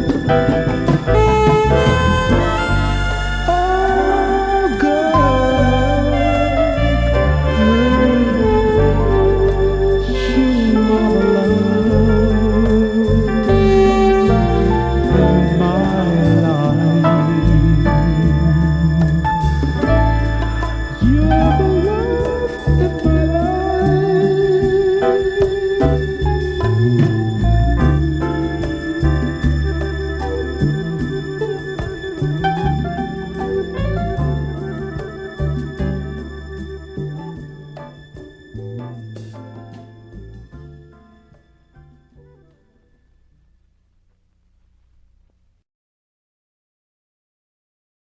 Música